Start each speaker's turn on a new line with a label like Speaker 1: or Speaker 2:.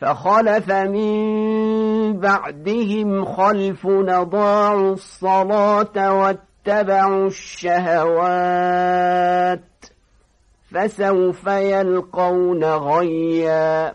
Speaker 1: فخلف من بعدهم خلف نضاعوا الصلاة واتبعوا الشهوات فسوف يلقون غيّا